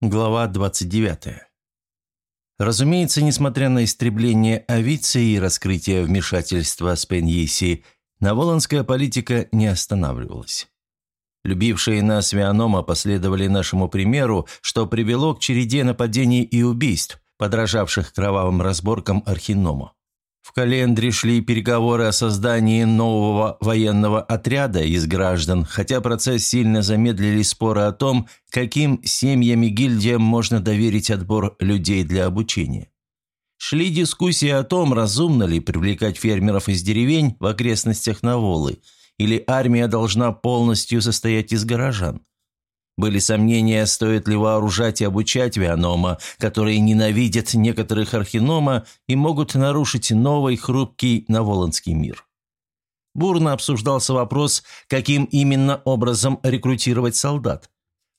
Глава 29. Разумеется, несмотря на истребление Авиции и раскрытие вмешательства Спеньиси, наволонская политика не останавливалась. Любившие нас Вианома последовали нашему примеру, что привело к череде нападений и убийств, подражавших кровавым разборкам Архиному. В календре шли переговоры о создании нового военного отряда из граждан, хотя процесс сильно замедлили споры о том, каким семьям и гильдиям можно доверить отбор людей для обучения. Шли дискуссии о том, разумно ли привлекать фермеров из деревень в окрестностях Наволы, или армия должна полностью состоять из горожан. Были сомнения, стоит ли вооружать и обучать Вианома, которые ненавидят некоторых архинома и могут нарушить новый хрупкий Наволонский мир. Бурно обсуждался вопрос, каким именно образом рекрутировать солдат.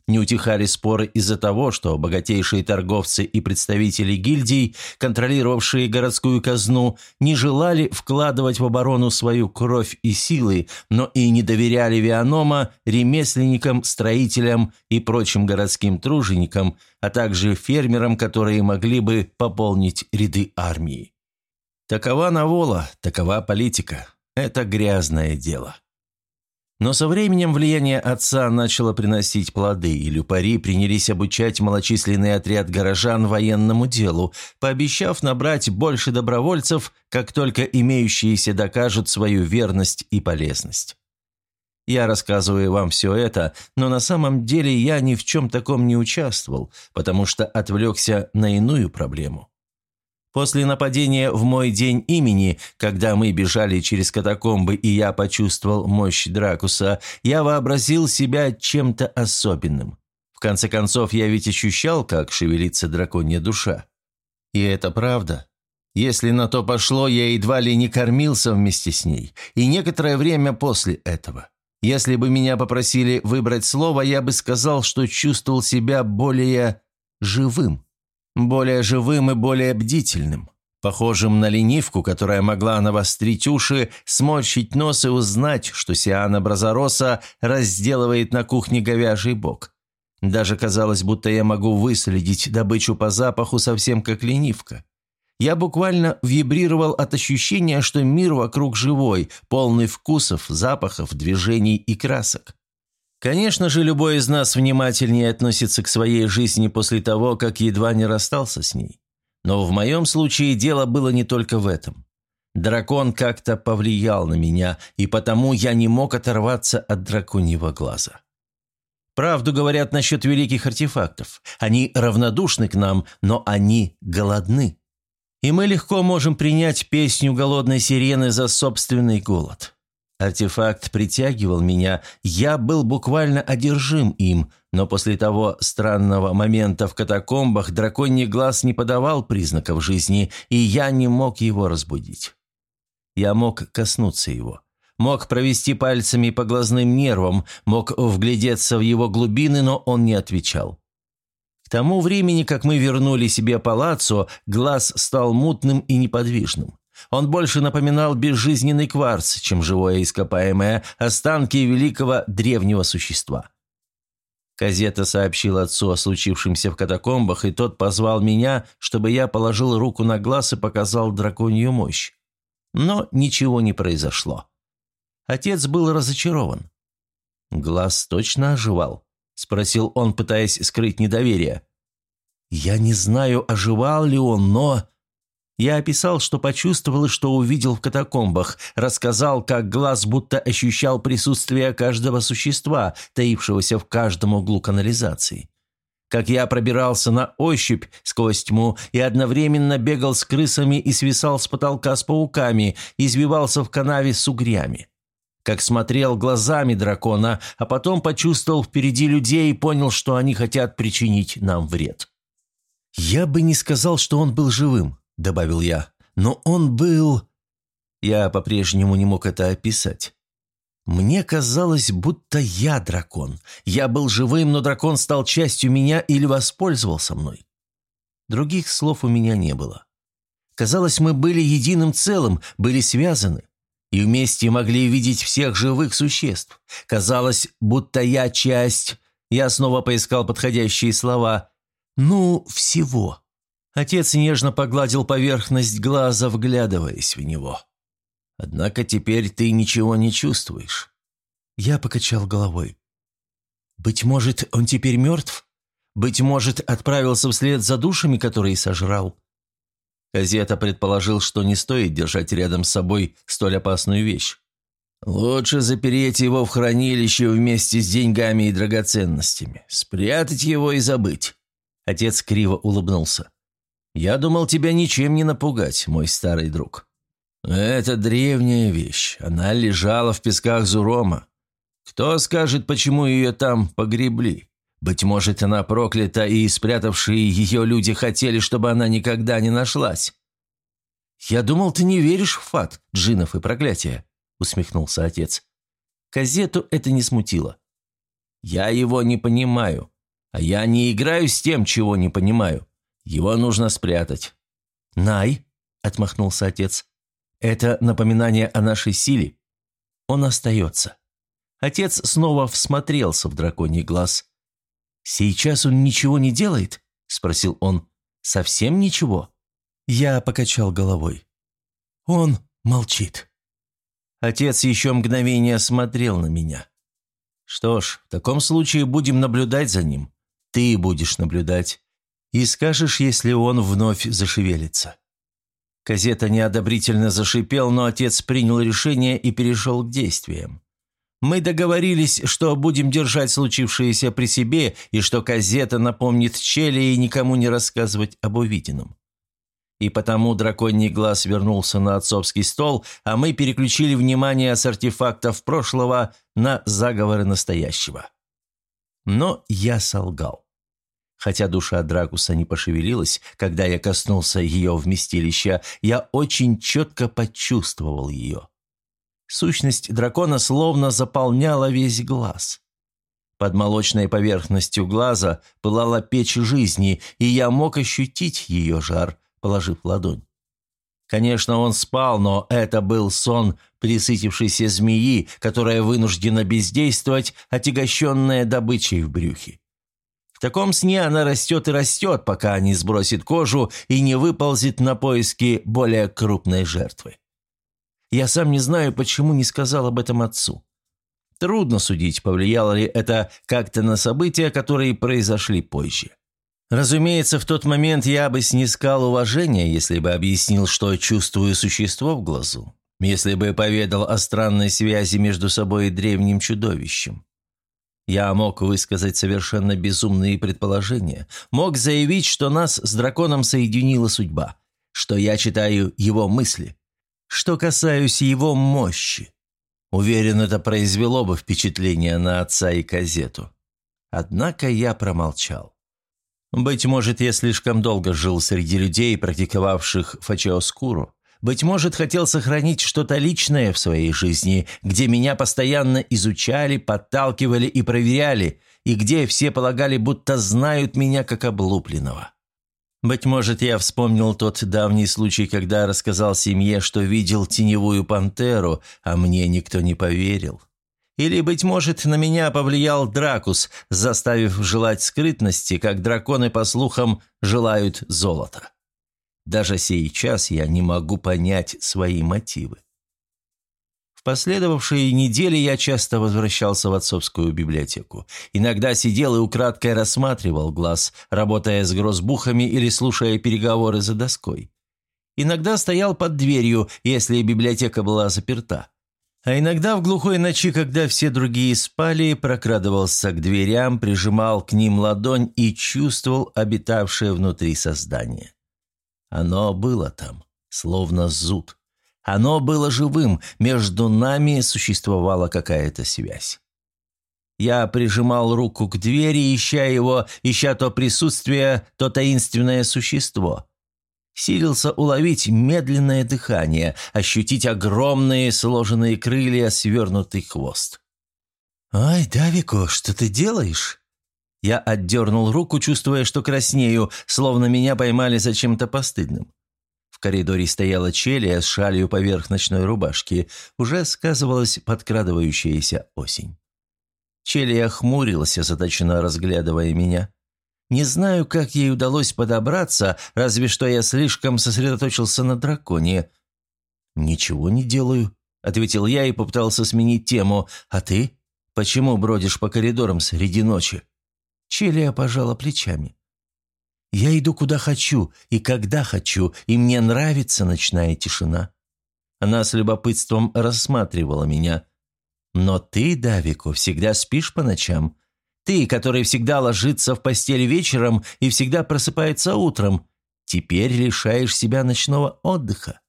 Не утихали споры из-за того, что богатейшие торговцы и представители гильдий, контролировавшие городскую казну, не желали вкладывать в оборону свою кровь и силы, но и не доверяли Вианома ремесленникам, строителям и прочим городским труженикам, а также фермерам, которые могли бы пополнить ряды армии. Такова Навола, такова политика. Это грязное дело. Но со временем влияние отца начало приносить плоды, и люпари принялись обучать малочисленный отряд горожан военному делу, пообещав набрать больше добровольцев, как только имеющиеся докажут свою верность и полезность. Я рассказываю вам все это, но на самом деле я ни в чем таком не участвовал, потому что отвлекся на иную проблему. После нападения в мой день имени, когда мы бежали через катакомбы и я почувствовал мощь Дракуса, я вообразил себя чем-то особенным. В конце концов, я ведь ощущал, как шевелится драконья душа. И это правда. Если на то пошло, я едва ли не кормился вместе с ней. И некоторое время после этого. Если бы меня попросили выбрать слово, я бы сказал, что чувствовал себя более живым более живым и более бдительным, похожим на ленивку, которая могла навострить уши, сморщить нос и узнать, что Сиана Бразороса разделывает на кухне говяжий бок. Даже казалось, будто я могу выследить добычу по запаху совсем как ленивка. Я буквально вибрировал от ощущения, что мир вокруг живой, полный вкусов, запахов, движений и красок. Конечно же, любой из нас внимательнее относится к своей жизни после того, как едва не расстался с ней. Но в моем случае дело было не только в этом. Дракон как-то повлиял на меня, и потому я не мог оторваться от драконьего глаза. Правду говорят насчет великих артефактов. Они равнодушны к нам, но они голодны. И мы легко можем принять песню голодной сирены за собственный голод. Артефакт притягивал меня, я был буквально одержим им, но после того странного момента в катакомбах драконий глаз не подавал признаков жизни, и я не мог его разбудить. Я мог коснуться его. Мог провести пальцами по глазным нервам, мог вглядеться в его глубины, но он не отвечал. К тому времени, как мы вернули себе палаццо, глаз стал мутным и неподвижным. Он больше напоминал безжизненный кварц, чем живое ископаемое, останки великого древнего существа. Казета сообщил отцу о случившемся в катакомбах, и тот позвал меня, чтобы я положил руку на глаз и показал драконью мощь. Но ничего не произошло. Отец был разочарован. «Глаз точно оживал?» – спросил он, пытаясь скрыть недоверие. «Я не знаю, оживал ли он, но...» Я описал, что почувствовал и что увидел в катакомбах, рассказал, как глаз будто ощущал присутствие каждого существа, таившегося в каждом углу канализации. Как я пробирался на ощупь сквозь тьму и одновременно бегал с крысами и свисал с потолка с пауками, извивался в канаве с угрями. Как смотрел глазами дракона, а потом почувствовал впереди людей и понял, что они хотят причинить нам вред. Я бы не сказал, что он был живым добавил я. «Но он был...» Я по-прежнему не мог это описать. Мне казалось, будто я дракон. Я был живым, но дракон стал частью меня или воспользовался мной. Других слов у меня не было. Казалось, мы были единым целым, были связаны. И вместе могли видеть всех живых существ. Казалось, будто я часть... Я снова поискал подходящие слова. «Ну, всего». Отец нежно погладил поверхность глаза, вглядываясь в него. «Однако теперь ты ничего не чувствуешь». Я покачал головой. «Быть может, он теперь мертв? Быть может, отправился вслед за душами, которые сожрал?» Казета предположил, что не стоит держать рядом с собой столь опасную вещь. «Лучше запереть его в хранилище вместе с деньгами и драгоценностями, спрятать его и забыть». Отец криво улыбнулся. «Я думал тебя ничем не напугать, мой старый друг. Это древняя вещь, она лежала в песках Зурома. Кто скажет, почему ее там погребли? Быть может, она проклята, и спрятавшие ее люди хотели, чтобы она никогда не нашлась. «Я думал, ты не веришь в фат, джинов и проклятия», — усмехнулся отец. Казету это не смутило. «Я его не понимаю, а я не играю с тем, чего не понимаю. Его нужно спрятать». «Най», — отмахнулся отец, — «это напоминание о нашей силе. Он остается». Отец снова всмотрелся в драконий глаз. «Сейчас он ничего не делает?» – спросил он. «Совсем ничего?» Я покачал головой. «Он молчит». Отец еще мгновение смотрел на меня. «Что ж, в таком случае будем наблюдать за ним. Ты будешь наблюдать. И скажешь, если он вновь зашевелится». Казета неодобрительно зашипел, но отец принял решение и перешел к действиям. Мы договорились, что будем держать случившееся при себе и что газета напомнит Челли и никому не рассказывать об увиденном. И потому драконий глаз вернулся на отцовский стол, а мы переключили внимание с артефактов прошлого на заговоры настоящего. Но я солгал. Хотя душа Дракуса не пошевелилась, когда я коснулся ее вместилища, я очень четко почувствовал ее. Сущность дракона словно заполняла весь глаз. Под молочной поверхностью глаза пылала печь жизни, и я мог ощутить ее жар, положив ладонь. Конечно, он спал, но это был сон присытившейся змеи, которая вынуждена бездействовать, отягощенная добычей в брюхе. В таком сне она растет и растет, пока не сбросит кожу и не выползет на поиски более крупной жертвы. Я сам не знаю, почему не сказал об этом отцу. Трудно судить, повлияло ли это как-то на события, которые произошли позже. Разумеется, в тот момент я бы снискал уважение, если бы объяснил, что чувствую существо в глазу, если бы поведал о странной связи между собой и древним чудовищем. Я мог высказать совершенно безумные предположения, мог заявить, что нас с драконом соединила судьба, что я читаю его мысли, что касаюсь его мощи. Уверен, это произвело бы впечатление на отца и газету. Однако я промолчал. Быть может, я слишком долго жил среди людей, практиковавших фачеоскуру. Быть может, хотел сохранить что-то личное в своей жизни, где меня постоянно изучали, подталкивали и проверяли, и где все полагали, будто знают меня как облупленного. Быть может, я вспомнил тот давний случай, когда рассказал семье, что видел теневую пантеру, а мне никто не поверил. Или, быть может, на меня повлиял Дракус, заставив желать скрытности, как драконы, по слухам, желают золота. Даже сейчас я не могу понять свои мотивы. В последовавшие недели я часто возвращался в отцовскую библиотеку. Иногда сидел и украдкой рассматривал глаз, работая с грозбухами или слушая переговоры за доской. Иногда стоял под дверью, если библиотека была заперта. А иногда в глухой ночи, когда все другие спали, прокрадывался к дверям, прижимал к ним ладонь и чувствовал обитавшее внутри создание. Оно было там, словно зуд. Оно было живым, между нами существовала какая-то связь. Я прижимал руку к двери, ища его, ища то присутствие, то таинственное существо. Силился уловить медленное дыхание, ощутить огромные сложенные крылья, свернутый хвост. «Ай, Давико, что ты делаешь?» Я отдернул руку, чувствуя, что краснею, словно меня поймали за чем-то постыдным. В коридоре стояла Челия с шалью поверх ночной рубашки. Уже сказывалась подкрадывающаяся осень. Челия хмурилась, озадаченно разглядывая меня. Не знаю, как ей удалось подобраться, разве что я слишком сосредоточился на драконе. «Ничего не делаю», — ответил я и попытался сменить тему. «А ты? Почему бродишь по коридорам среди ночи?» Челия пожала плечами. «Я иду куда хочу и когда хочу, и мне нравится ночная тишина». Она с любопытством рассматривала меня. «Но ты, Давику, всегда спишь по ночам. Ты, который всегда ложится в постель вечером и всегда просыпается утром, теперь лишаешь себя ночного отдыха».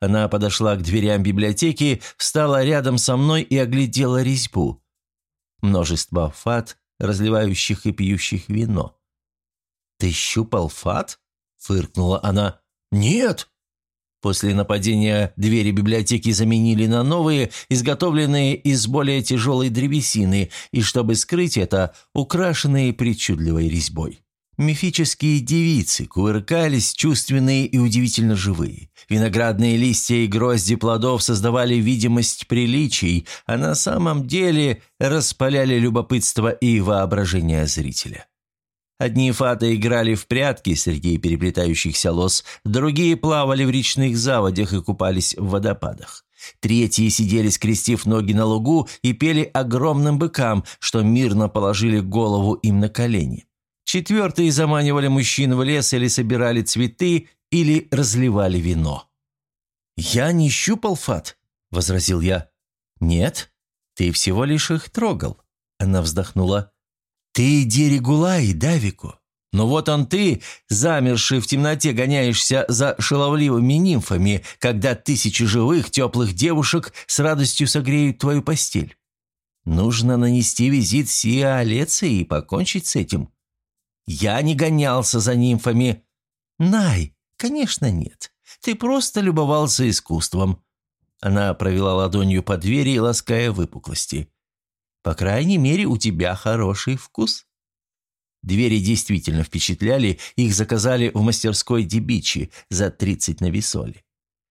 Она подошла к дверям библиотеки, встала рядом со мной и оглядела резьбу. Множество фат, разливающих и пьющих вино. «Ты щупал фат?» – фыркнула она. «Нет!» После нападения двери библиотеки заменили на новые, изготовленные из более тяжелой древесины, и, чтобы скрыть это, украшенные причудливой резьбой. Мифические девицы кувыркались, чувственные и удивительно живые. Виноградные листья и грозди плодов создавали видимость приличий, а на самом деле распаляли любопытство и воображение зрителя. Одни фаты играли в прятки среди переплетающихся лос, другие плавали в речных заводях и купались в водопадах. Третьи сидели, скрестив ноги на лугу, и пели огромным быкам, что мирно положили голову им на колени. Четвертые заманивали мужчин в лес или собирали цветы, или разливали вино. «Я не щупал фат», — возразил я. «Нет, ты всего лишь их трогал», — она вздохнула. «Ты Дерегулай, Давику. Но вот он ты, замерший в темноте, гоняешься за шаловливыми нимфами, когда тысячи живых, теплых девушек с радостью согреют твою постель. Нужно нанести визит Сиа Алеции и покончить с этим. Я не гонялся за нимфами. Най, конечно, нет. Ты просто любовался искусством. Она провела ладонью по двери, лаская выпуклости. По крайней мере, у тебя хороший вкус. Двери действительно впечатляли, их заказали в мастерской Дебичи за 30 на висоле.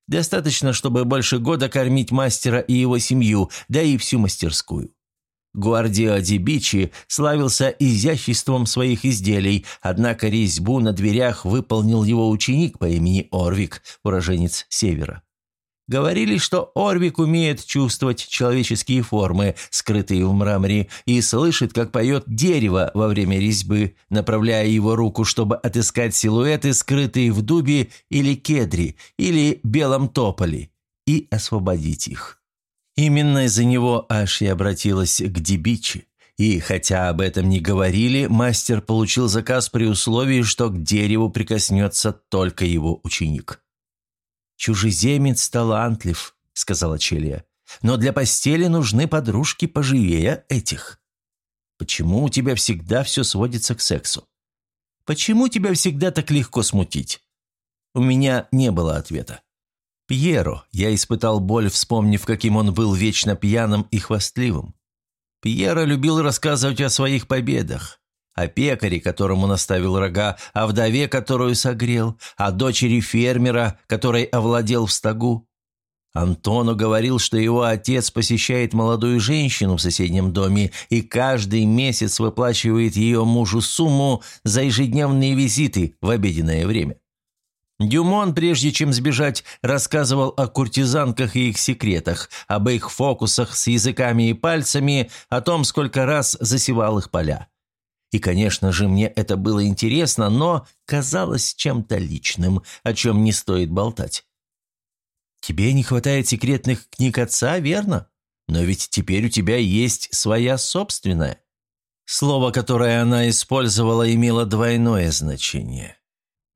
Достаточно, чтобы больше года кормить мастера и его семью, да и всю мастерскую. Гуардио Ди Бичи славился изяществом своих изделий, однако резьбу на дверях выполнил его ученик по имени Орвик, уроженец Севера. Говорили, что Орвик умеет чувствовать человеческие формы, скрытые в мраморе, и слышит, как поет дерево во время резьбы, направляя его руку, чтобы отыскать силуэты, скрытые в дубе или кедре, или белом тополе, и освободить их. Именно из-за него Аши обратилась к Дибичи. И хотя об этом не говорили, мастер получил заказ при условии, что к дереву прикоснется только его ученик. «Чужеземец талантлив», — сказала Челия, — «но для постели нужны подружки поживее этих». «Почему у тебя всегда все сводится к сексу?» «Почему тебя всегда так легко смутить?» У меня не было ответа. Пьеро, я испытал боль, вспомнив, каким он был вечно пьяным и хвастливым. Пьеро любил рассказывать о своих победах, о пекаре, которому наставил рога, о вдове, которую согрел, о дочери фермера, которой овладел в стогу. Антону говорил, что его отец посещает молодую женщину в соседнем доме и каждый месяц выплачивает ее мужу сумму за ежедневные визиты в обеденное время. Дюмон, прежде чем сбежать, рассказывал о куртизанках и их секретах, об их фокусах с языками и пальцами, о том, сколько раз засевал их поля. И, конечно же, мне это было интересно, но казалось чем-то личным, о чем не стоит болтать. «Тебе не хватает секретных книг отца, верно? Но ведь теперь у тебя есть своя собственная». Слово, которое она использовала, имело двойное значение.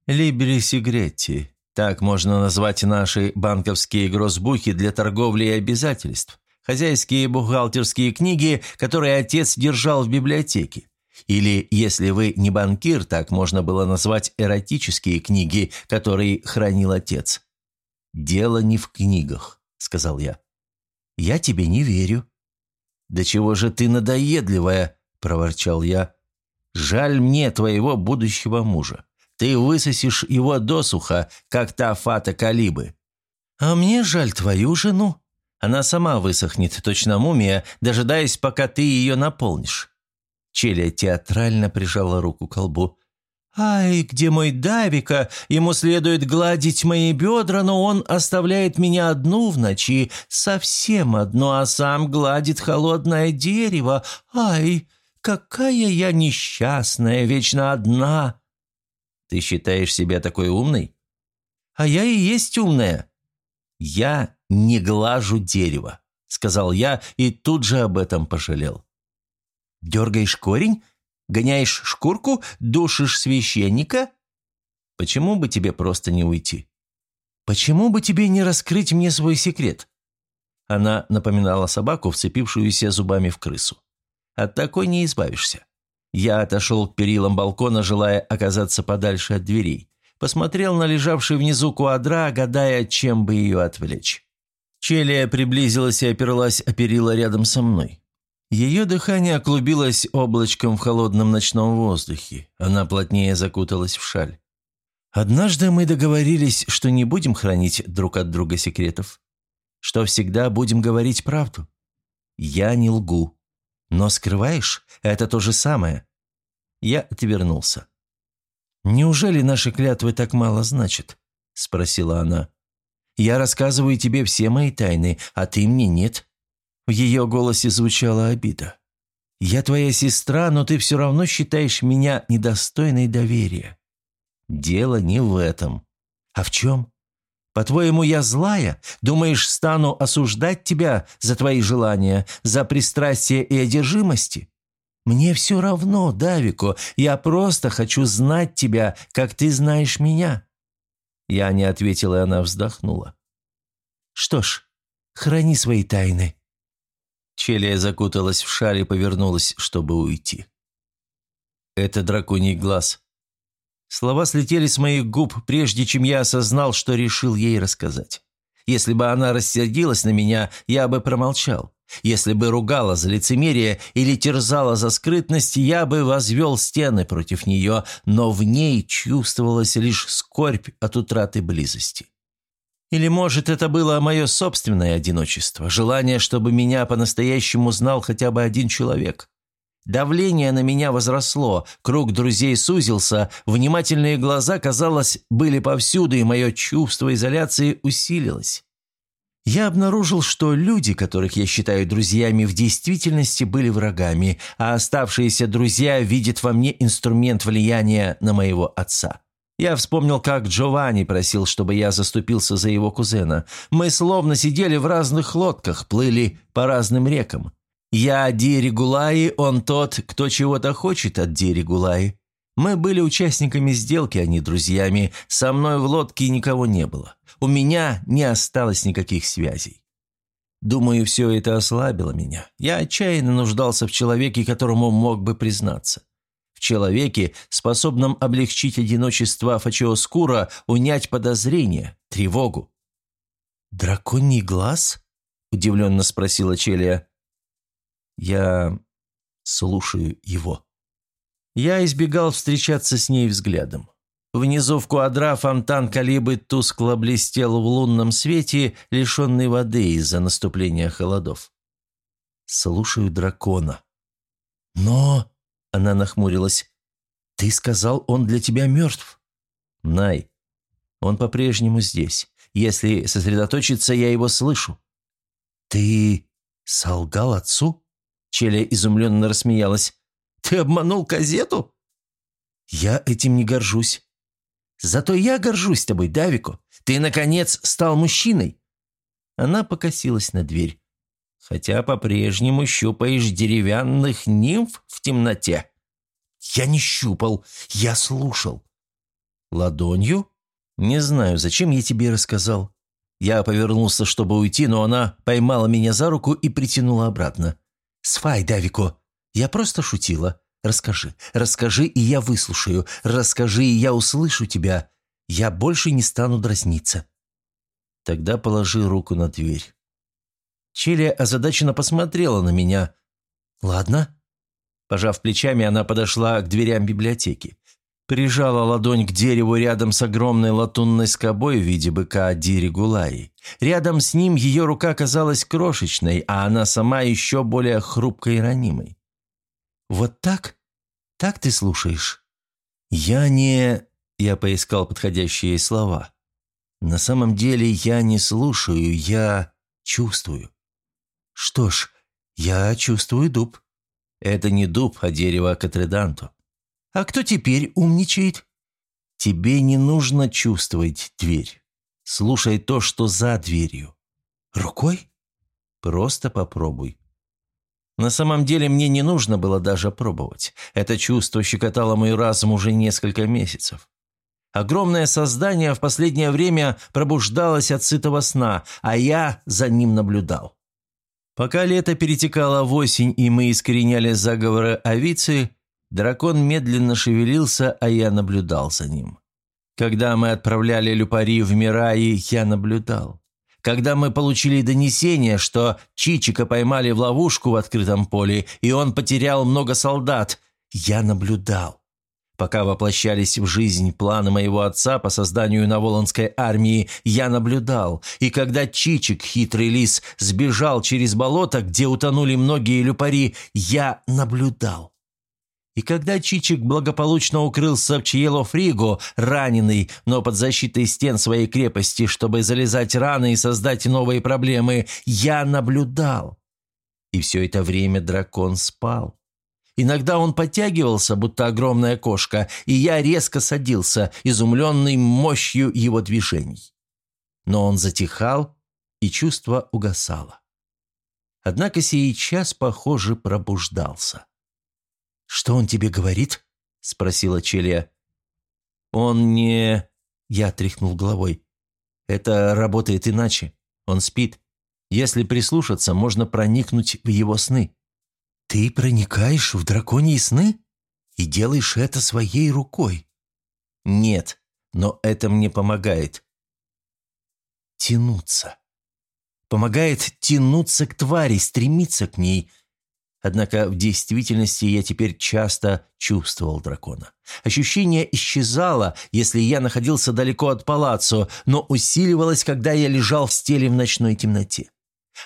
«Либери Сигретти. Так можно назвать наши банковские гроссбухи для торговли и обязательств. Хозяйские бухгалтерские книги, которые отец держал в библиотеке. Или, если вы не банкир, так можно было назвать эротические книги, которые хранил отец. «Дело не в книгах», — сказал я. «Я тебе не верю». «Да чего же ты надоедливая?» — проворчал я. «Жаль мне твоего будущего мужа. Ты высосишь его досуха, как та фата Калибы. А мне жаль твою жену. Она сама высохнет, точно мумия, дожидаясь, пока ты ее наполнишь. Челия театрально прижала руку к колбу. «Ай, где мой Давика? Ему следует гладить мои бедра, но он оставляет меня одну в ночи, совсем одну, а сам гладит холодное дерево. Ай, какая я несчастная, вечно одна!» «Ты считаешь себя такой умной?» «А я и есть умная». «Я не глажу дерево», — сказал я и тут же об этом пожалел. «Дергаешь корень? Гоняешь шкурку? Душишь священника? Почему бы тебе просто не уйти? Почему бы тебе не раскрыть мне свой секрет?» Она напоминала собаку, вцепившуюся зубами в крысу. «От такой не избавишься». Я отошел к перилам балкона, желая оказаться подальше от дверей. Посмотрел на лежавший внизу квадра, гадая, чем бы ее отвлечь. Челия приблизилась и оперлась о перила рядом со мной. Ее дыхание клубилось облачком в холодном ночном воздухе. Она плотнее закуталась в шаль. «Однажды мы договорились, что не будем хранить друг от друга секретов. Что всегда будем говорить правду. Я не лгу. Но скрываешь – это то же самое». Я отвернулся. «Неужели наши клятвы так мало значат?» – спросила она. «Я рассказываю тебе все мои тайны, а ты мне нет. В ее голосе звучала обида. «Я твоя сестра, но ты все равно считаешь меня недостойной доверия. Дело не в этом. А в чем? По-твоему, я злая? Думаешь, стану осуждать тебя за твои желания, за пристрастие и одержимости? Мне все равно, Давико, я просто хочу знать тебя, как ты знаешь меня». Я не ответила, и она вздохнула. «Что ж, храни свои тайны», Челия закуталась в шаль и повернулась, чтобы уйти. «Это драконий глаз». Слова слетели с моих губ, прежде чем я осознал, что решил ей рассказать. Если бы она рассердилась на меня, я бы промолчал. Если бы ругала за лицемерие или терзала за скрытность, я бы возвел стены против нее, но в ней чувствовалась лишь скорбь от утраты близости. Или, может, это было мое собственное одиночество, желание, чтобы меня по-настоящему знал хотя бы один человек. Давление на меня возросло, круг друзей сузился, внимательные глаза, казалось, были повсюду, и мое чувство изоляции усилилось. Я обнаружил, что люди, которых я считаю друзьями, в действительности были врагами, а оставшиеся друзья видят во мне инструмент влияния на моего отца. Я вспомнил, как Джованни просил, чтобы я заступился за его кузена. Мы словно сидели в разных лодках, плыли по разным рекам. Я Ди Регулаи, он тот, кто чего-то хочет от Ди Регулаи. Мы были участниками сделки, а не друзьями. Со мной в лодке никого не было. У меня не осталось никаких связей. Думаю, все это ослабило меня. Я отчаянно нуждался в человеке, которому мог бы признаться в человеке, способном облегчить одиночество Фачиоскура, унять подозрение, тревогу. «Драконий глаз?» – удивленно спросила Челия. «Я слушаю его». Я избегал встречаться с ней взглядом. Внизу в квадра фонтан Калибы тускло блестел в лунном свете, лишенный воды из-за наступления холодов. «Слушаю дракона». «Но...» Она нахмурилась. «Ты сказал, он для тебя мертв?» «Най, он по-прежнему здесь. Если сосредоточиться, я его слышу». «Ты солгал отцу?» Челя изумленно рассмеялась. «Ты обманул газету?» «Я этим не горжусь». «Зато я горжусь тобой, Давико. Ты, наконец, стал мужчиной». Она покосилась на дверь хотя по-прежнему щупаешь деревянных нимф в темноте». «Я не щупал, я слушал». «Ладонью? Не знаю, зачем я тебе рассказал». Я повернулся, чтобы уйти, но она поймала меня за руку и притянула обратно. «Свай, Давико, я просто шутила. Расскажи, расскажи, и я выслушаю. Расскажи, и я услышу тебя. Я больше не стану дразниться». Тогда положи руку на дверь. Чили озадаченно посмотрела на меня. «Ладно». Пожав плечами, она подошла к дверям библиотеки. Прижала ладонь к дереву рядом с огромной латунной скобой в виде быка Диригулаи. Рядом с ним ее рука казалась крошечной, а она сама еще более хрупкой и ранимой. «Вот так?» Так ты слушаешь?» «Я не...» – я поискал подходящие слова. «На самом деле я не слушаю, я чувствую». «Что ж, я чувствую дуб». «Это не дуб, а дерево Катреданто». «А кто теперь умничает?» «Тебе не нужно чувствовать дверь. Слушай то, что за дверью». «Рукой?» «Просто попробуй». На самом деле мне не нужно было даже пробовать. Это чувство щекотало мой разум уже несколько месяцев. Огромное создание в последнее время пробуждалось от сытого сна, а я за ним наблюдал. Пока лето перетекало в осень, и мы искореняли заговоры овицы, дракон медленно шевелился, а я наблюдал за ним. Когда мы отправляли люпари в Мираи, я наблюдал. Когда мы получили донесение, что Чичика поймали в ловушку в открытом поле, и он потерял много солдат, я наблюдал. Пока воплощались в жизнь планы моего отца по созданию Наволонской армии, я наблюдал. И когда Чичик, хитрый лис, сбежал через болото, где утонули многие люпари, я наблюдал. И когда Чичик благополучно укрылся в Чьело-Фриго, раненый, но под защитой стен своей крепости, чтобы залезать раны и создать новые проблемы, я наблюдал. И все это время дракон спал. Иногда он подтягивался, будто огромная кошка, и я резко садился, изумленный мощью его движений. Но он затихал, и чувство угасало. Однако сейчас, похоже, пробуждался. «Что он тебе говорит?» – спросила Челия. «Он не...» – я тряхнул головой. «Это работает иначе. Он спит. Если прислушаться, можно проникнуть в его сны». «Ты проникаешь в драконьи сны? И делаешь это своей рукой?» «Нет, но это мне помогает». «Тянуться. Помогает тянуться к твари, стремиться к ней, Однако в действительности я теперь часто чувствовал дракона. Ощущение исчезало, если я находился далеко от палаццо, но усиливалось, когда я лежал в стеле в ночной темноте.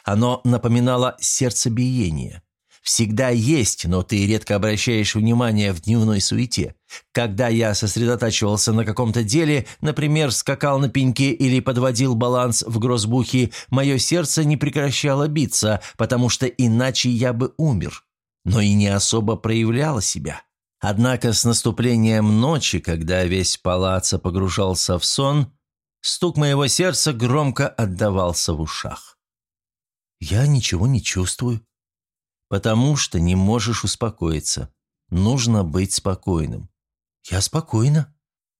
Оно напоминало сердцебиение всегда есть, но ты редко обращаешь внимание в дневной суете. Когда я сосредотачивался на каком-то деле, например, скакал на пеньке или подводил баланс в грозбухе, мое сердце не прекращало биться, потому что иначе я бы умер. Но и не особо проявляло себя. Однако с наступлением ночи, когда весь палаца погружался в сон, стук моего сердца громко отдавался в ушах. «Я ничего не чувствую», Потому что не можешь успокоиться. Нужно быть спокойным. Я спокойна?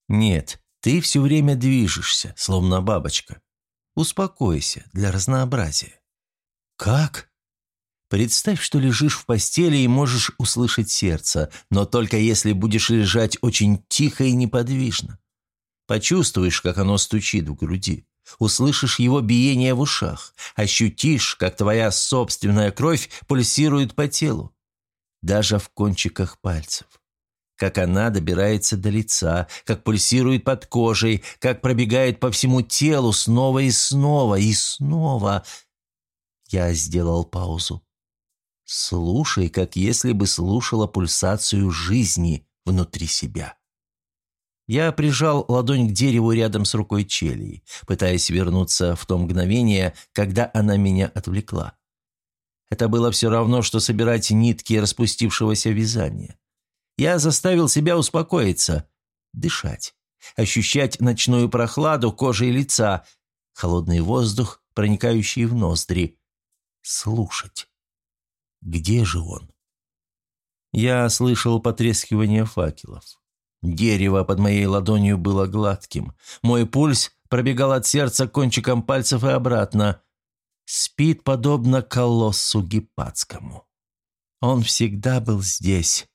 Нет, ты все время движешься, словно бабочка. Успокойся для разнообразия. Как? Представь, что лежишь в постели и можешь услышать сердце, но только если будешь лежать очень тихо и неподвижно. Почувствуешь, как оно стучит в груди. Услышишь его биение в ушах, ощутишь, как твоя собственная кровь пульсирует по телу, даже в кончиках пальцев. Как она добирается до лица, как пульсирует под кожей, как пробегает по всему телу снова и снова и снова. Я сделал паузу. Слушай, как если бы слушала пульсацию жизни внутри себя. Я прижал ладонь к дереву рядом с рукой Челии, пытаясь вернуться в то мгновение, когда она меня отвлекла. Это было все равно, что собирать нитки распустившегося вязания. Я заставил себя успокоиться, дышать, ощущать ночную прохладу кожи и лица, холодный воздух, проникающий в ноздри, слушать. Где же он? Я слышал потрескивание факелов. Дерево под моей ладонью было гладким. Мой пульс пробегал от сердца кончиком пальцев и обратно. Спит подобно колоссу гипатскому. Он всегда был здесь,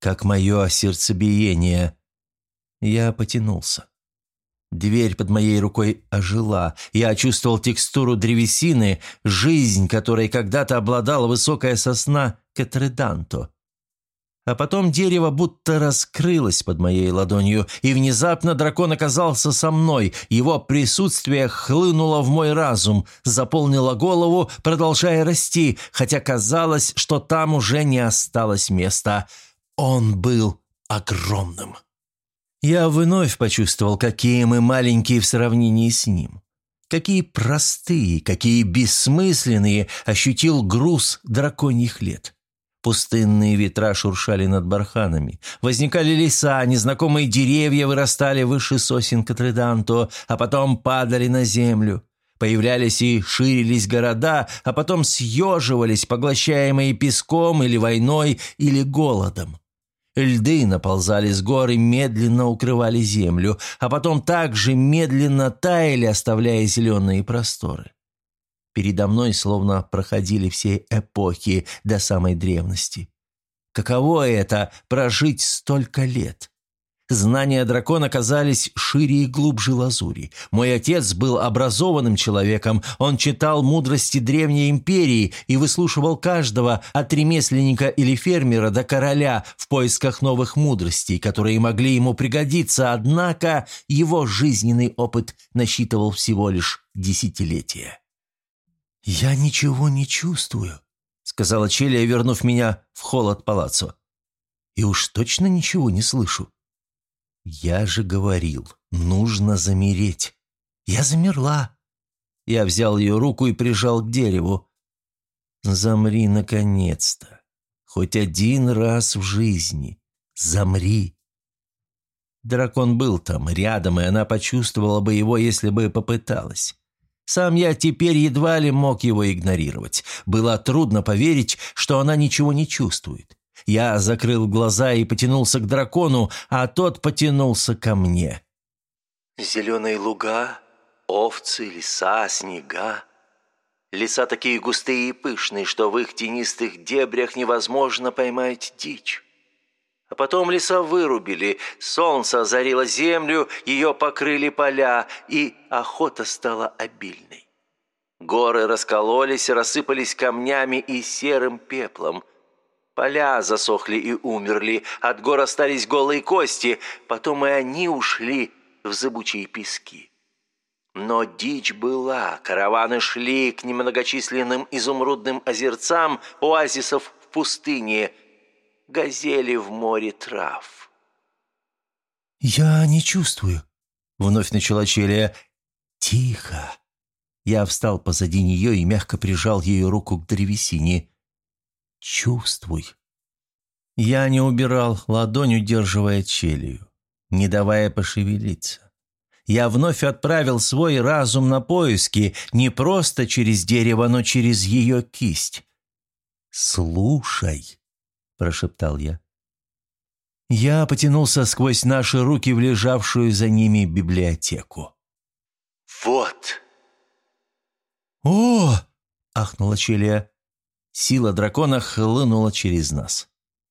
как мое сердцебиение. Я потянулся. Дверь под моей рукой ожила. Я чувствовал текстуру древесины, жизнь, которой когда-то обладала высокая сосна Катреданто. А потом дерево будто раскрылось под моей ладонью, и внезапно дракон оказался со мной. Его присутствие хлынуло в мой разум, заполнило голову, продолжая расти, хотя казалось, что там уже не осталось места. Он был огромным. Я вновь почувствовал, какие мы маленькие в сравнении с ним. Какие простые, какие бессмысленные ощутил груз драконьих лет. Пустынные ветра шуршали над барханами. Возникали леса, незнакомые деревья вырастали выше сосен Катреданто, а потом падали на землю. Появлялись и ширились города, а потом съеживались, поглощаемые песком или войной, или голодом. Льды наползали с гор и медленно укрывали землю, а потом также медленно таяли, оставляя зеленые просторы. Передо мной словно проходили все эпохи до самой древности. Каково это – прожить столько лет? Знания дракона казались шире и глубже лазури. Мой отец был образованным человеком, он читал мудрости древней империи и выслушивал каждого, от ремесленника или фермера до короля, в поисках новых мудростей, которые могли ему пригодиться, однако его жизненный опыт насчитывал всего лишь десятилетия. «Я ничего не чувствую», — сказала Челия, вернув меня в холод палаццо. «И уж точно ничего не слышу». «Я же говорил, нужно замереть. Я замерла». Я взял ее руку и прижал к дереву. «Замри, наконец-то. Хоть один раз в жизни. Замри». Дракон был там, рядом, и она почувствовала бы его, если бы попыталась. Сам я теперь едва ли мог его игнорировать. Было трудно поверить, что она ничего не чувствует. Я закрыл глаза и потянулся к дракону, а тот потянулся ко мне. Зеленые луга, овцы, леса, снега. Леса такие густые и пышные, что в их тенистых дебрях невозможно поймать дичь. А потом леса вырубили, солнце озарило землю, ее покрыли поля, и охота стала обильной. Горы раскололись, рассыпались камнями и серым пеплом – Поля засохли и умерли, от гор остались голые кости, потом и они ушли в зыбучие пески. Но дичь была, караваны шли к немногочисленным изумрудным озерцам оазисов в пустыне, газели в море трав. «Я не чувствую», — вновь начала Челия. «Тихо». Я встал позади нее и мягко прижал ее руку к древесине. Чувствуй. Я не убирал ладонь, удерживая челюю, не давая пошевелиться. Я вновь отправил свой разум на поиски не просто через дерево, но через ее кисть. «Слушай», — прошептал я. Я потянулся сквозь наши руки в лежавшую за ними библиотеку. «Вот!» «О!» — ахнула Челия. Сила дракона хлынула через нас.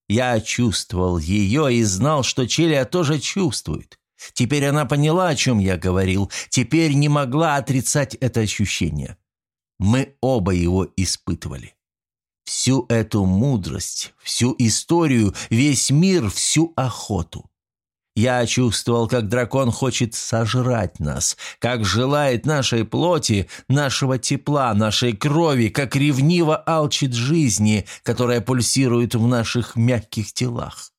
Я чувствовал ее и знал, что Челия тоже чувствует. Теперь она поняла, о чем я говорил. Теперь не могла отрицать это ощущение. Мы оба его испытывали. Всю эту мудрость, всю историю, весь мир, всю охоту. Я чувствовал, как дракон хочет сожрать нас, как желает нашей плоти, нашего тепла, нашей крови, как ревниво алчит жизни, которая пульсирует в наших мягких телах.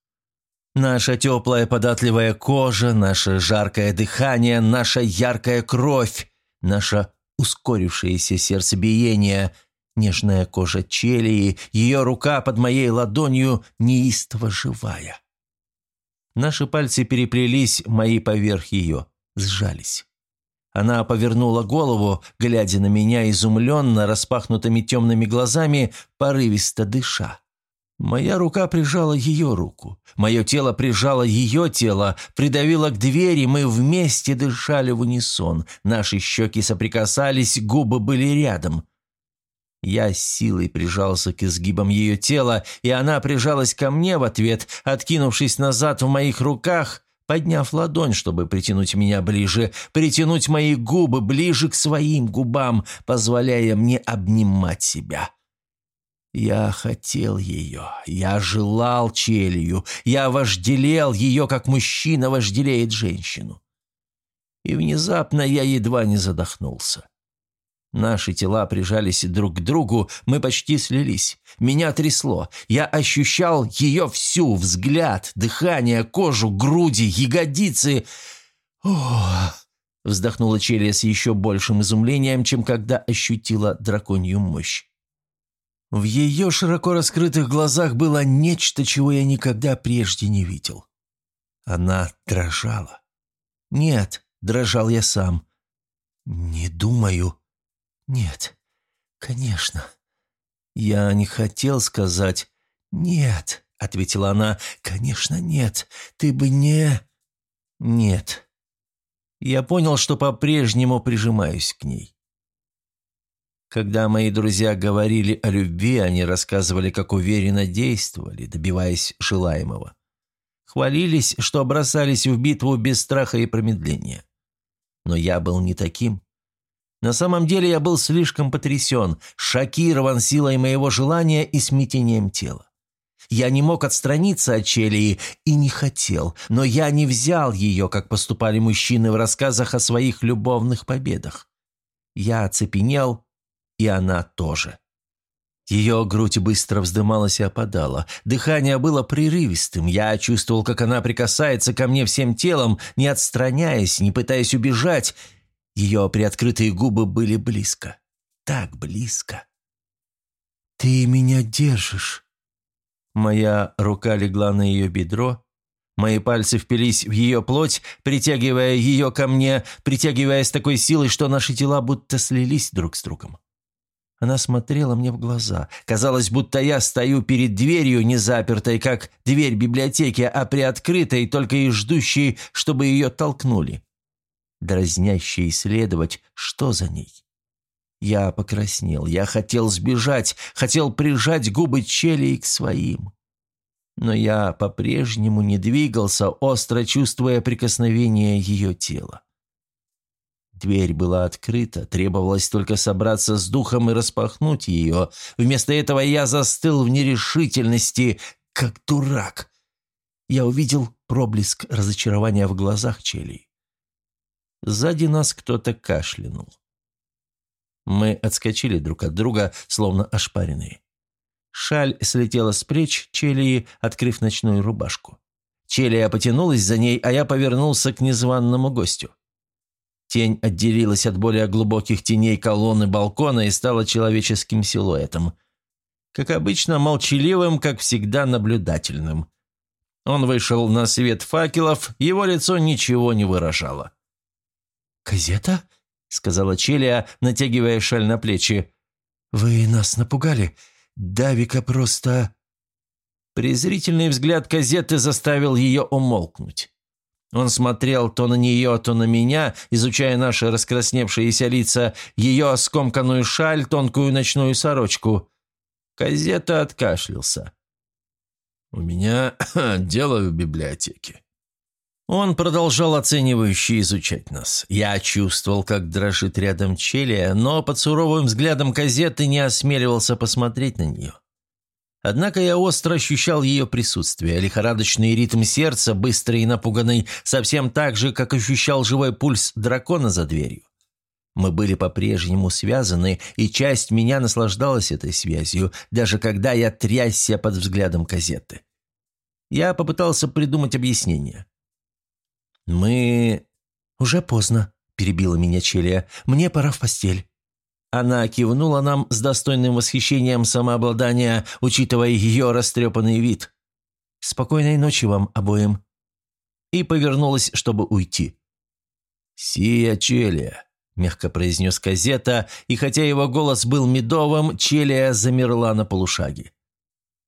Наша теплая податливая кожа, наше жаркое дыхание, наша яркая кровь, наше ускорившееся сердцебиение, нежная кожа челии, ее рука под моей ладонью неистово живая. Наши пальцы переплелись, мои поверх ее, сжались. Она повернула голову, глядя на меня изумленно, распахнутыми темными глазами, порывисто дыша. Моя рука прижала ее руку. Мое тело прижало ее тело, придавило к двери, мы вместе дышали в унисон. Наши щеки соприкасались, губы были рядом. Я с силой прижался к изгибам ее тела, и она прижалась ко мне в ответ, откинувшись назад в моих руках, подняв ладонь, чтобы притянуть меня ближе, притянуть мои губы ближе к своим губам, позволяя мне обнимать себя. Я хотел ее, я желал челью, я вожделел ее, как мужчина вожделеет женщину. И внезапно я едва не задохнулся. Наши тела прижались друг к другу, мы почти слились. Меня трясло. Я ощущал ее всю, взгляд, дыхание, кожу, груди, ягодицы. О! вздохнула Челия с еще большим изумлением, чем когда ощутила драконью мощь. В ее широко раскрытых глазах было нечто, чего я никогда прежде не видел. Она дрожала. Нет, дрожал я сам. Не думаю, «Нет, конечно». «Я не хотел сказать «нет», — ответила она. «Конечно, нет. Ты бы не...» «Нет». Я понял, что по-прежнему прижимаюсь к ней. Когда мои друзья говорили о любви, они рассказывали, как уверенно действовали, добиваясь желаемого. Хвалились, что бросались в битву без страха и промедления. Но я был не таким. На самом деле я был слишком потрясен, шокирован силой моего желания и смятением тела. Я не мог отстраниться от Челии и не хотел, но я не взял ее, как поступали мужчины в рассказах о своих любовных победах. Я оцепенел, и она тоже. Ее грудь быстро вздымалась и опадала. Дыхание было прерывистым. Я чувствовал, как она прикасается ко мне всем телом, не отстраняясь, не пытаясь убежать, ее приоткрытые губы были близко. Так близко. «Ты меня держишь». Моя рука легла на ее бедро. Мои пальцы впились в ее плоть, притягивая ее ко мне, притягивая с такой силой, что наши тела будто слились друг с другом. Она смотрела мне в глаза. Казалось, будто я стою перед дверью, не запертой, как дверь библиотеки, а приоткрытой, только и ждущей, чтобы ее толкнули дразняще исследовать, что за ней. Я покраснел, я хотел сбежать, хотел прижать губы Челии к своим. Но я по-прежнему не двигался, остро чувствуя прикосновение ее тела. Дверь была открыта, требовалось только собраться с духом и распахнуть ее. Вместо этого я застыл в нерешительности, как дурак. Я увидел проблеск разочарования в глазах Челии. Сзади нас кто-то кашлянул. Мы отскочили друг от друга, словно ошпаренные. Шаль слетела с плеч Челии, открыв ночную рубашку. Челия потянулась за ней, а я повернулся к незваному гостю. Тень отделилась от более глубоких теней колонны балкона и стала человеческим силуэтом. Как обычно, молчаливым, как всегда, наблюдательным. Он вышел на свет факелов, его лицо ничего не выражало. «Казета?» — сказала Челия, натягивая шаль на плечи. «Вы нас напугали. Давика просто...» Презрительный взгляд Казеты заставил ее умолкнуть. Он смотрел то на нее, то на меня, изучая наши раскрасневшиеся лица, ее скомканную шаль, тонкую ночную сорочку. Казета откашлялся. «У меня дело в библиотеке. Он продолжал оценивающе изучать нас. Я чувствовал, как дрожит рядом челия, но под суровым взглядом газеты не осмеливался посмотреть на нее. Однако я остро ощущал ее присутствие, лихорадочный ритм сердца, быстрый и напуганный, совсем так же, как ощущал живой пульс дракона за дверью. Мы были по-прежнему связаны, и часть меня наслаждалась этой связью, даже когда я трясся под взглядом газеты. Я попытался придумать объяснение. «Мы...» «Уже поздно», – перебила меня Челия. «Мне пора в постель». Она кивнула нам с достойным восхищением самообладания, учитывая ее растрепанный вид. «Спокойной ночи вам обоим». И повернулась, чтобы уйти. «Сия Челия», – мягко произнес Казета, и хотя его голос был медовым, Челия замерла на полушаге.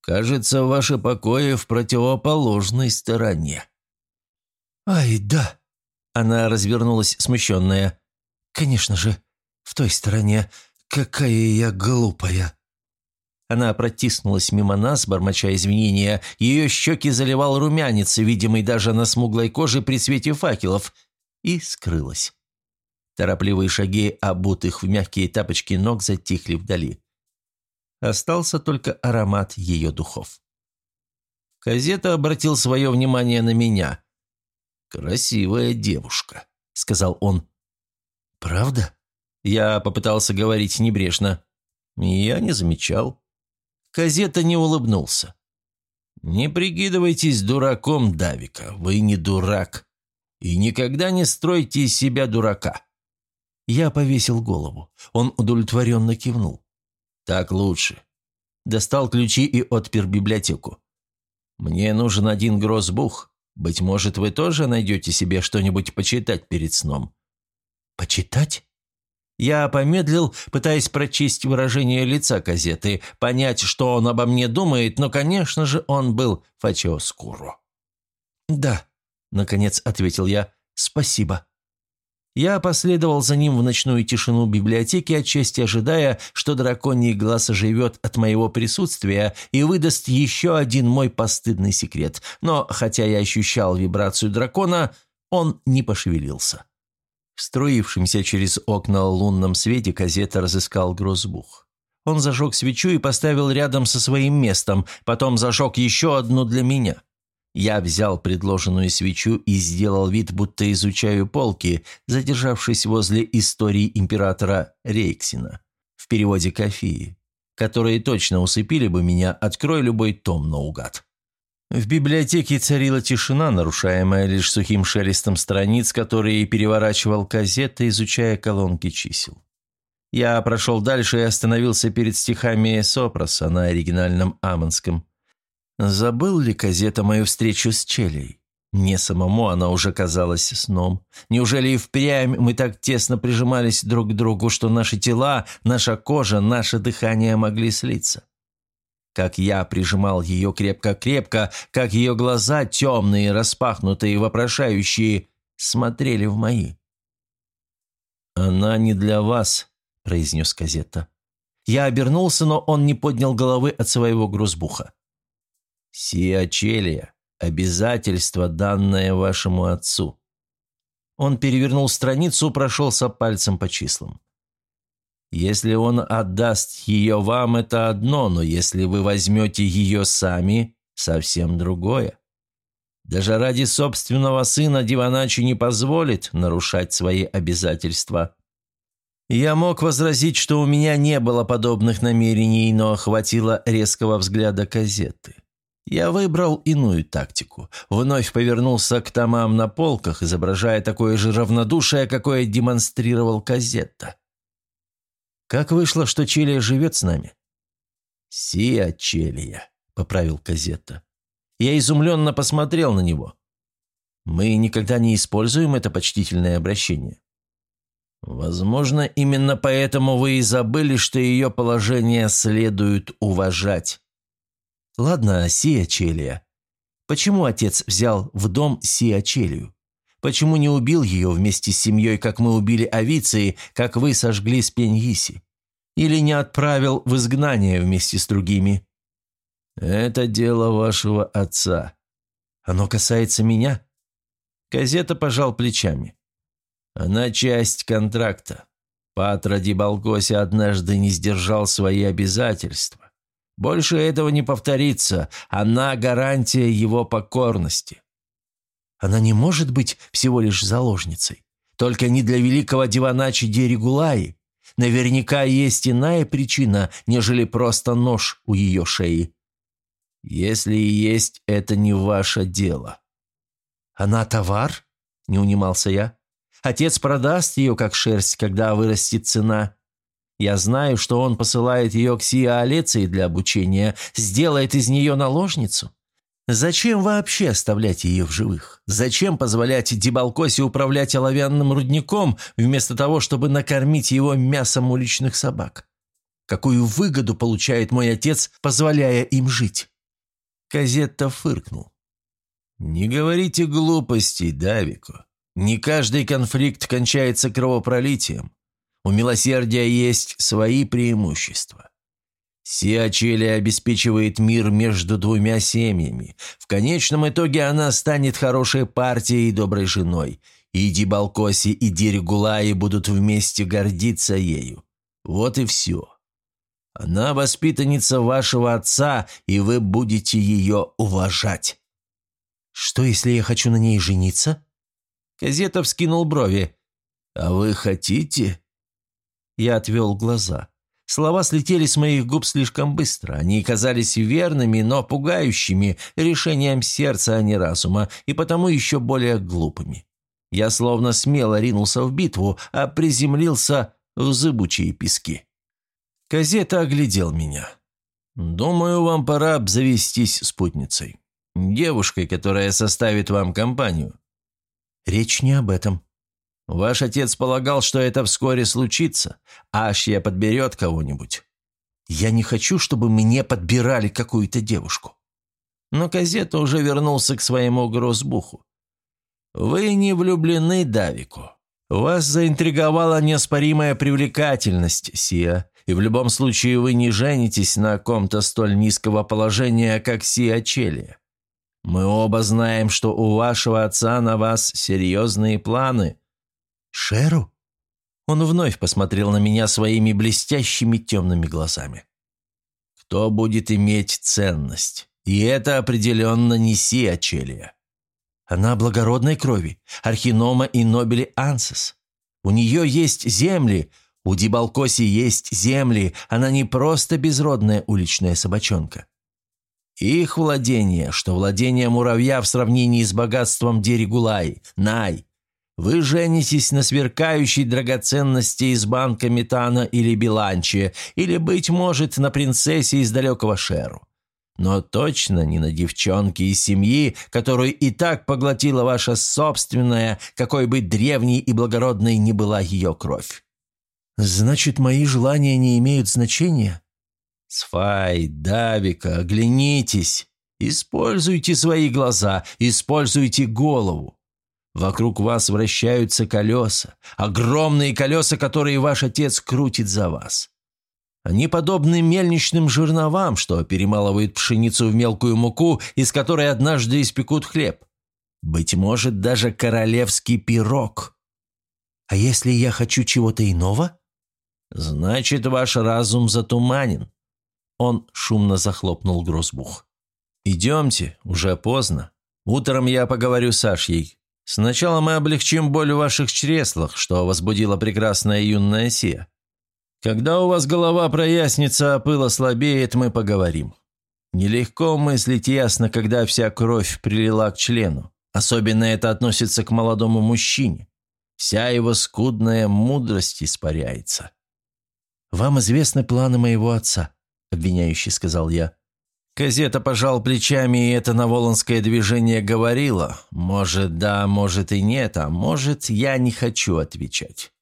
«Кажется, ваши покои в противоположной стороне». «Ай, да!» Она развернулась смущенная. «Конечно же, в той стороне. Какая я глупая!» Она протиснулась мимо нас, бормоча извинения. Ее щеки заливал румянец, видимый даже на смуглой коже при свете факелов, и скрылась. Торопливые шаги, обутых в мягкие тапочки ног, затихли вдали. Остался только аромат ее духов. Казета обратил свое внимание на меня. «Красивая девушка», — сказал он. «Правда?» Я попытался говорить небрежно. Я не замечал. Казета не улыбнулся. «Не прикидывайтесь дураком, Давика, вы не дурак. И никогда не стройте из себя дурака». Я повесил голову. Он удовлетворенно кивнул. «Так лучше». Достал ключи и отпер библиотеку. «Мне нужен один гроссбух. Быть может, вы тоже найдете себе что-нибудь почитать перед сном». «Почитать?» Я помедлил, пытаясь прочесть выражение лица газеты, понять, что он обо мне думает, но, конечно же, он был фачоскуро. «Да», — наконец ответил я, — «спасибо». Я последовал за ним в ночную тишину библиотеки, отчасти ожидая, что драконий глаз оживет от моего присутствия и выдаст еще один мой постыдный секрет. Но, хотя я ощущал вибрацию дракона, он не пошевелился. В через окна лунном свете газета разыскал грозбух. Он зажег свечу и поставил рядом со своим местом, потом зажег еще одну для меня. Я взял предложенную свечу и сделал вид, будто изучаю полки, задержавшись возле истории императора Рейксина, в переводе Кофии, которые точно усыпили бы меня, открой любой том наугад. В библиотеке царила тишина, нарушаемая лишь сухим шелестом страниц, которые переворачивал газеты, изучая колонки чисел. Я прошел дальше и остановился перед стихами Сопроса на оригинальном амонском. Забыл ли газета мою встречу с Челей? Мне самому она уже казалась сном. Неужели и впрямь мы так тесно прижимались друг к другу, что наши тела, наша кожа, наше дыхание могли слиться? как я прижимал ее крепко-крепко, как ее глаза, темные, распахнутые, вопрошающие, смотрели в мои. «Она не для вас», — произнес Казетта. Я обернулся, но он не поднял головы от своего грузбуха. «Сиачелия, обязательство, данное вашему отцу». Он перевернул страницу, прошелся пальцем по числам. Если он отдаст ее вам, это одно, но если вы возьмете ее сами, совсем другое. Даже ради собственного сына Диваначи не позволит нарушать свои обязательства. Я мог возразить, что у меня не было подобных намерений, но хватило резкого взгляда газеты. Я выбрал иную тактику. Вновь повернулся к томам на полках, изображая такое же равнодушие, какое демонстрировал Казетта. Как вышло, что Челия живет с нами?» «Сия Челия», — поправил Казетта. Я изумленно посмотрел на него. «Мы никогда не используем это почтительное обращение». «Возможно, именно поэтому вы и забыли, что ее положение следует уважать». «Ладно, Сия Челия. Почему отец взял в дом Сия Челию? Почему не убил ее вместе с семьей, как мы убили Авиции, как вы сожгли Спеньиси? Или не отправил в изгнание вместе с другими? Это дело вашего отца. Оно касается меня? Казета пожал плечами. Она часть контракта. Патра Ди Балгоси однажды не сдержал свои обязательства. Больше этого не повторится. Она гарантия его покорности. Она не может быть всего лишь заложницей. Только не для великого Диваначи Дерегулаи. Наверняка есть иная причина, нежели просто нож у ее шеи. Если и есть, это не ваше дело. Она товар? Не унимался я. Отец продаст ее, как шерсть, когда вырастет цена. Я знаю, что он посылает ее к Сиа Алеции для обучения, сделает из нее наложницу. Зачем вообще оставлять ее в живых? Зачем позволять Дебалкосе управлять оловянным рудником, вместо того, чтобы накормить его мясом уличных собак? Какую выгоду получает мой отец, позволяя им жить?» Казетта фыркнул. «Не говорите глупостей, Давико. Не каждый конфликт кончается кровопролитием. У милосердия есть свои преимущества. Сиачели обеспечивает мир между двумя семьями. В конечном итоге она станет хорошей партией и доброй женой. И Дибалкоси, и Диригулаи будут вместе гордиться ею. Вот и все. Она воспитанница вашего отца, и вы будете ее уважать. Что, если я хочу на ней жениться? Казетов скинул брови. А вы хотите? Я отвел глаза. Слова слетели с моих губ слишком быстро. Они казались верными, но пугающими, решением сердца, а не разума, и потому еще более глупыми. Я словно смело ринулся в битву, а приземлился в зыбучие пески. Казета оглядел меня. «Думаю, вам пора обзавестись спутницей. Девушкой, которая составит вам компанию». «Речь не об этом», Ваш отец полагал, что это вскоре случится. Ашья подберет кого-нибудь. Я не хочу, чтобы мне подбирали какую-то девушку. Но Казета уже вернулся к своему грозбуху. Вы не влюблены, Давику. Вас заинтриговала неоспоримая привлекательность, Сия, и в любом случае вы не женитесь на ком-то столь низкого положения, как Сия Челия. Мы оба знаем, что у вашего отца на вас серьезные планы, «Шеру?» Он вновь посмотрел на меня своими блестящими темными глазами. «Кто будет иметь ценность? И это определенно не Сиачелия. Она благородной крови, Архинома и Нобели Ансес. У нее есть земли, у Дибалкоси есть земли, она не просто безродная уличная собачонка. Их владение, что владение муравья в сравнении с богатством Дерегулай, Най, вы женитесь на сверкающей драгоценности из банка метана или биланчи, или, быть может, на принцессе из далекого Шеру. Но точно не на девчонке из семьи, которую и так поглотила ваша собственная, какой бы древней и благородной ни была ее кровь. Значит, мои желания не имеют значения? Сфай, Давика, оглянитесь. Используйте свои глаза, используйте голову. Вокруг вас вращаются колеса, огромные колеса, которые ваш отец крутит за вас. Они подобны мельничным жерновам, что перемалывают пшеницу в мелкую муку, из которой однажды испекут хлеб. Быть может, даже королевский пирог. А если я хочу чего-то иного? Значит, ваш разум затуманен. Он шумно захлопнул грозбух. «Идемте, уже поздно. Утром я поговорю с Ашьей. Сначала мы облегчим боль в ваших чреслах, что возбудила прекрасная юная Сия. Когда у вас голова прояснится, а пыл ослабеет, мы поговорим. Нелегко мыслить ясно, когда вся кровь прилила к члену. Особенно это относится к молодому мужчине. Вся его скудная мудрость испаряется. «Вам известны планы моего отца», — обвиняющий сказал я. Казета пожал плечами, и это наволонское движение говорило. Может, да, может и нет, а может, я не хочу отвечать.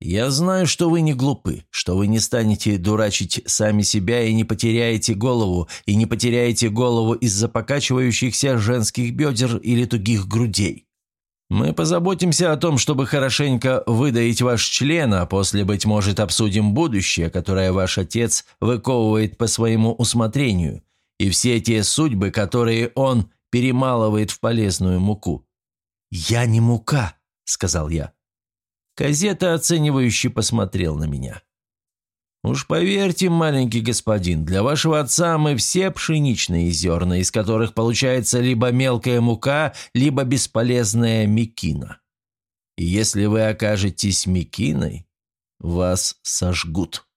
Я знаю, что вы не глупы, что вы не станете дурачить сами себя и не потеряете голову, и не потеряете голову из-за покачивающихся женских бедер или тугих грудей. Мы позаботимся о том, чтобы хорошенько выдаить ваш член, а после, быть может, обсудим будущее, которое ваш отец выковывает по своему усмотрению, и все те судьбы, которые он перемалывает в полезную муку». «Я не мука», — сказал я. Казета оценивающе посмотрел на меня. «Уж поверьте, маленький господин, для вашего отца мы все пшеничные зерна, из которых получается либо мелкая мука, либо бесполезная мекина. И если вы окажетесь мекиной, вас сожгут».